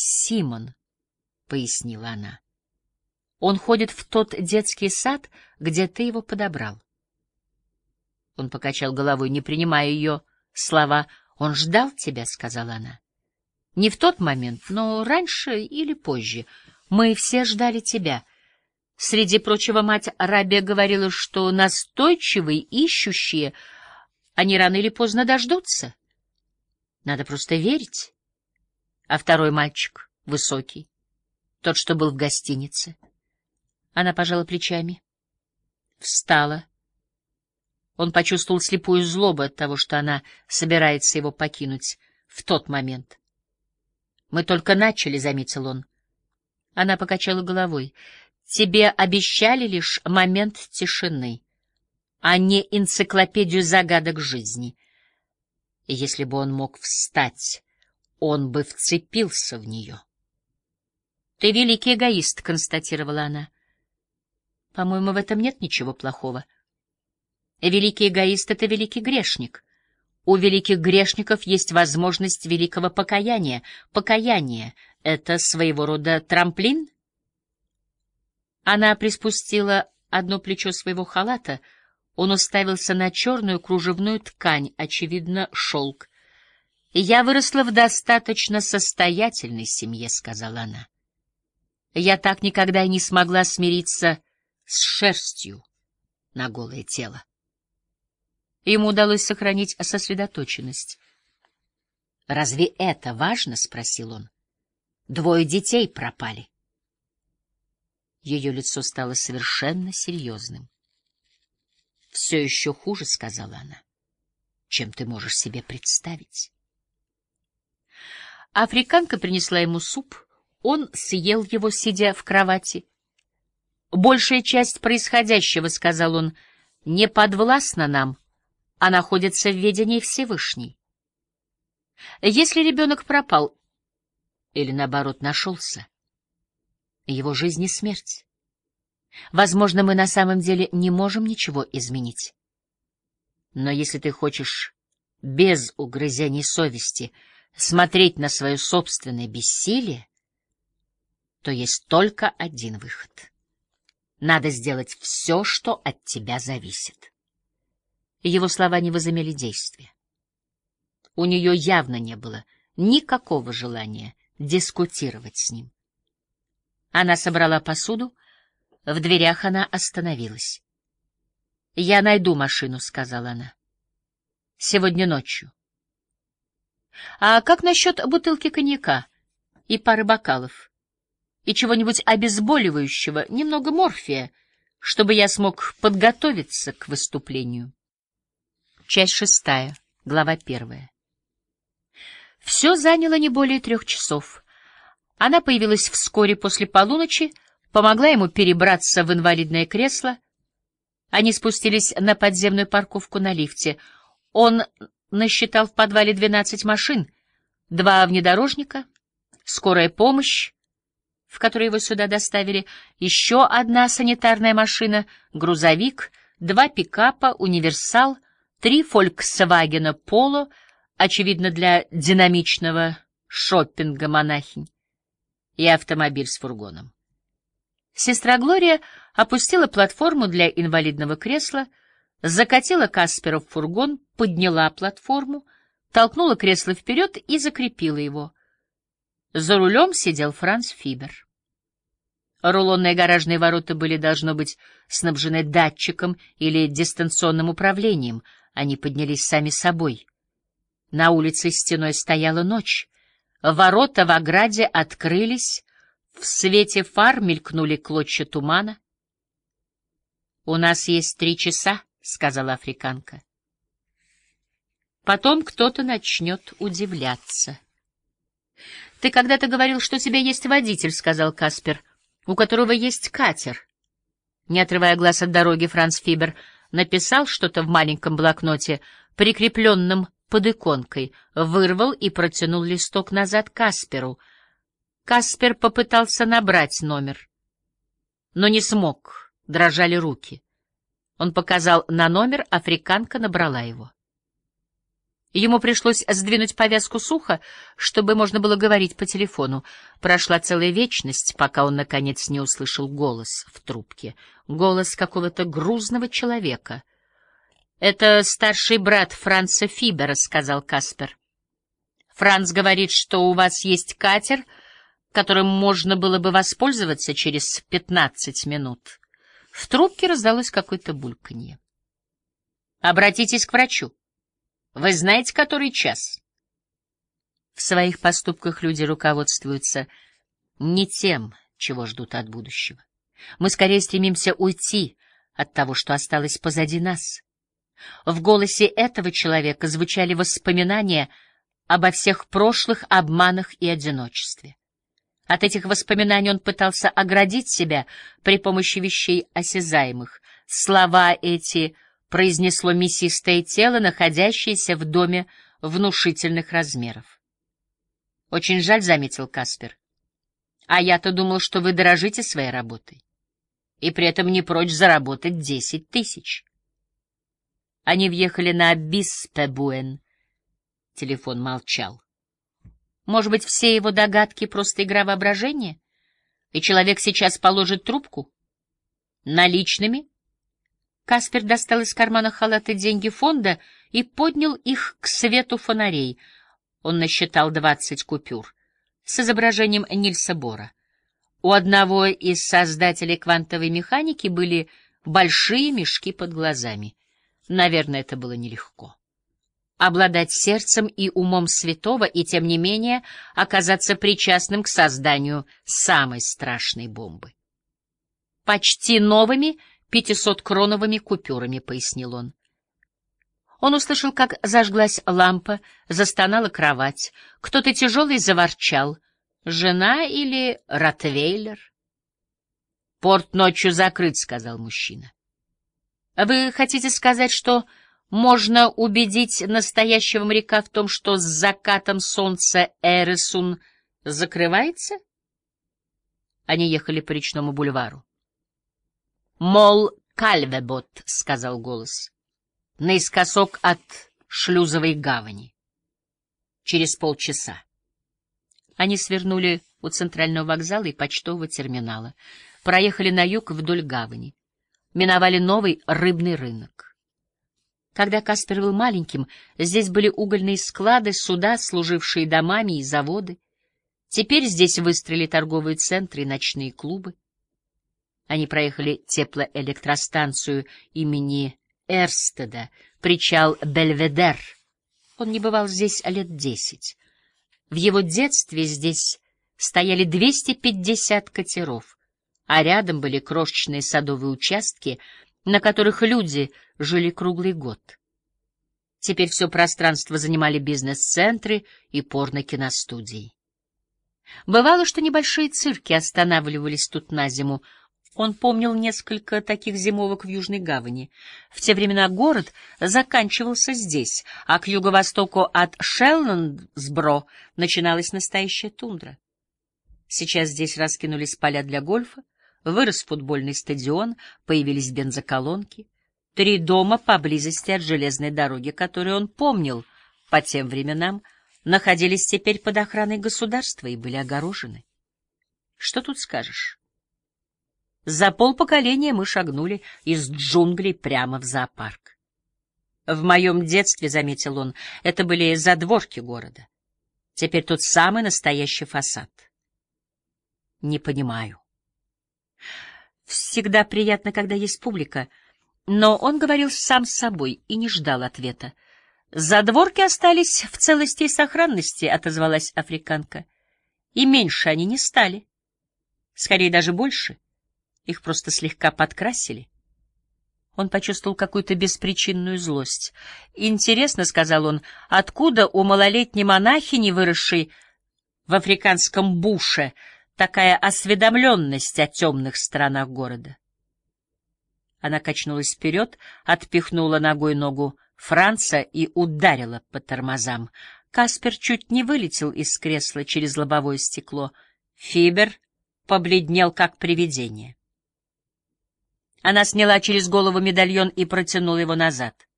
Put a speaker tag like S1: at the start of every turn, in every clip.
S1: Симон, — пояснила она. Он ходит в тот детский сад, где ты его подобрал. Он покачал головой, не принимая ее слова. «Он ждал тебя», — сказала она. «Не в тот момент, но раньше или позже. Мы все ждали тебя». Среди прочего, мать Рабия говорила, что настойчивые, ищущие, они рано или поздно дождутся. Надо просто верить. А второй мальчик, высокий, тот, что был в гостинице. Она пожала плечами. Встала. Он почувствовал слепую злобу от того, что она собирается его покинуть в тот момент. «Мы только начали», — заметил он. Она покачала головой. «Тебе обещали лишь момент тишины, а не энциклопедию загадок жизни. Если бы он мог встать, он бы вцепился в нее». «Ты великий эгоист», — констатировала она. «По-моему, в этом нет ничего плохого». Великий эгоист — это великий грешник. У великих грешников есть возможность великого покаяния. Покаяние — это своего рода трамплин. Она приспустила одно плечо своего халата. Он уставился на черную кружевную ткань, очевидно, шелк. «Я выросла в достаточно состоятельной семье», — сказала она. «Я так никогда и не смогла смириться с шерстью на голое тело. Ему удалось сохранить сосредоточенность. «Разве это важно?» — спросил он. «Двое детей пропали». Ее лицо стало совершенно серьезным. «Все еще хуже», — сказала она, — «чем ты можешь себе представить». Африканка принесла ему суп, он съел его, сидя в кровати. «Большая часть происходящего, — сказал он, — не подвластна нам» а находится в ведении Всевышней. Если ребенок пропал или, наоборот, нашелся, его жизнь и смерть. Возможно, мы на самом деле не можем ничего изменить. Но если ты хочешь без угрызений совести смотреть на свое собственное бессилие, то есть только один выход. Надо сделать все, что от тебя зависит. Его слова не возымели действия. У нее явно не было никакого желания дискутировать с ним. Она собрала посуду, в дверях она остановилась. — Я найду машину, — сказала она. — Сегодня ночью. — А как насчет бутылки коньяка и пары бокалов? И чего-нибудь обезболивающего, немного морфия, чтобы я смог подготовиться к выступлению? Часть шестая, глава первая. Все заняло не более трех часов. Она появилась вскоре после полуночи, помогла ему перебраться в инвалидное кресло. Они спустились на подземную парковку на лифте. Он насчитал в подвале двенадцать машин, два внедорожника, скорая помощь, в которой его сюда доставили, еще одна санитарная машина, грузовик, два пикапа, универсал — три «Фольксвагена Поло», очевидно, для динамичного шоппинга монахинь, и автомобиль с фургоном. Сестра Глория опустила платформу для инвалидного кресла, закатила Каспера в фургон, подняла платформу, толкнула кресло вперед и закрепила его. За рулем сидел Франц Фибер. Рулонные гаражные ворота были, должно быть, снабжены датчиком или дистанционным управлением — они поднялись сами собой. На улице стеной стояла ночь. Ворота в ограде открылись, в свете фар мелькнули клочья тумана. — У нас есть три часа, — сказала африканка. Потом кто-то начнет удивляться. — Ты когда-то говорил, что у тебя есть водитель, — сказал Каспер, — у которого есть катер. Не отрывая глаз от дороги, Франц Фибер — написал что-то в маленьком блокноте, прикрепленном под иконкой, вырвал и протянул листок назад Касперу. Каспер попытался набрать номер, но не смог, дрожали руки. Он показал на номер, африканка набрала его. Ему пришлось сдвинуть повязку сухо, чтобы можно было говорить по телефону. Прошла целая вечность, пока он, наконец, не услышал голос в трубке. Голос какого-то грузного человека. — Это старший брат Франца Фибера, — сказал Каспер. — Франц говорит, что у вас есть катер, которым можно было бы воспользоваться через пятнадцать минут. В трубке раздалось какое-то бульканье. — Обратитесь к врачу. Вы знаете, который час? В своих поступках люди руководствуются не тем, чего ждут от будущего. Мы скорее стремимся уйти от того, что осталось позади нас. В голосе этого человека звучали воспоминания обо всех прошлых обманах и одиночестве. От этих воспоминаний он пытался оградить себя при помощи вещей осязаемых. Слова эти — произнесло мясистое тело, находящееся в доме внушительных размеров. «Очень жаль», — заметил Каспер. «А я-то думал, что вы дорожите своей работой, и при этом не прочь заработать десять тысяч». Они въехали на Биспебуэн. Телефон молчал. Может быть, все его догадки — просто игра воображения? И человек сейчас положит трубку? Наличными? Каспер достал из кармана халата деньги фонда и поднял их к свету фонарей. Он насчитал двадцать купюр с изображением Нильса Бора. У одного из создателей квантовой механики были большие мешки под глазами. Наверное, это было нелегко. Обладать сердцем и умом святого и, тем не менее, оказаться причастным к созданию самой страшной бомбы. Почти новыми пятисоткроновыми купюрами, — пояснил он. Он услышал, как зажглась лампа, застонала кровать. Кто-то тяжелый заворчал. Жена или Ротвейлер? — Порт ночью закрыт, — сказал мужчина. — Вы хотите сказать, что можно убедить настоящего моряка в том, что с закатом солнца Эресун закрывается? Они ехали по речному бульвару. Мол, Кальвебот, — сказал голос, — наискосок от шлюзовой гавани. Через полчаса. Они свернули у центрального вокзала и почтового терминала, проехали на юг вдоль гавани, миновали новый рыбный рынок. Когда Каспер был маленьким, здесь были угольные склады, суда, служившие домами и заводы. Теперь здесь выстроили торговые центры и ночные клубы. Они проехали теплоэлектростанцию имени Эрстеда, причал Бельведер. Он не бывал здесь лет десять. В его детстве здесь стояли 250 катеров, а рядом были крошечные садовые участки, на которых люди жили круглый год. Теперь все пространство занимали бизнес-центры и порно-киностудии. Бывало, что небольшие цирки останавливались тут на зиму, он помнил несколько таких зимовок в Южной гавани. В те времена город заканчивался здесь, а к юго-востоку от Шелландсбро начиналась настоящая тундра. Сейчас здесь раскинулись поля для гольфа, вырос футбольный стадион, появились бензоколонки. Три дома поблизости от железной дороги, которые он помнил по тем временам, находились теперь под охраной государства и были огорожены. Что тут скажешь? За полпоколения мы шагнули из джунглей прямо в зоопарк. В моем детстве, — заметил он, — это были задворки города. Теперь тут самый настоящий фасад. Не понимаю. Всегда приятно, когда есть публика, но он говорил сам с собой и не ждал ответа. Задворки остались в целости и сохранности, — отозвалась африканка. И меньше они не стали. Скорее, даже больше — их просто слегка подкрасили. Он почувствовал какую-то беспричинную злость. «Интересно, — сказал он, — откуда у малолетней монахини, выросшей в африканском буше, такая осведомленность о темных сторонах города?» Она качнулась вперед, отпихнула ногой ногу Франца и ударила по тормозам. Каспер чуть не вылетел из кресла через лобовое стекло. Фибер побледнел, как привидение. Она сняла через голову медальон и протянула его назад.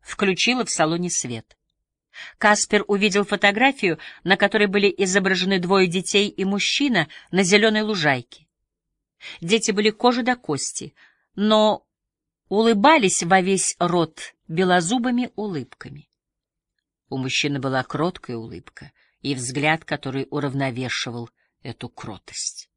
S1: Включила в салоне свет. Каспер увидел фотографию, на которой были изображены двое детей и мужчина на зеленой лужайке. Дети были кожи до кости, но улыбались во весь рот белозубыми улыбками. У мужчины была кроткая улыбка и взгляд, который уравновешивал эту кротость.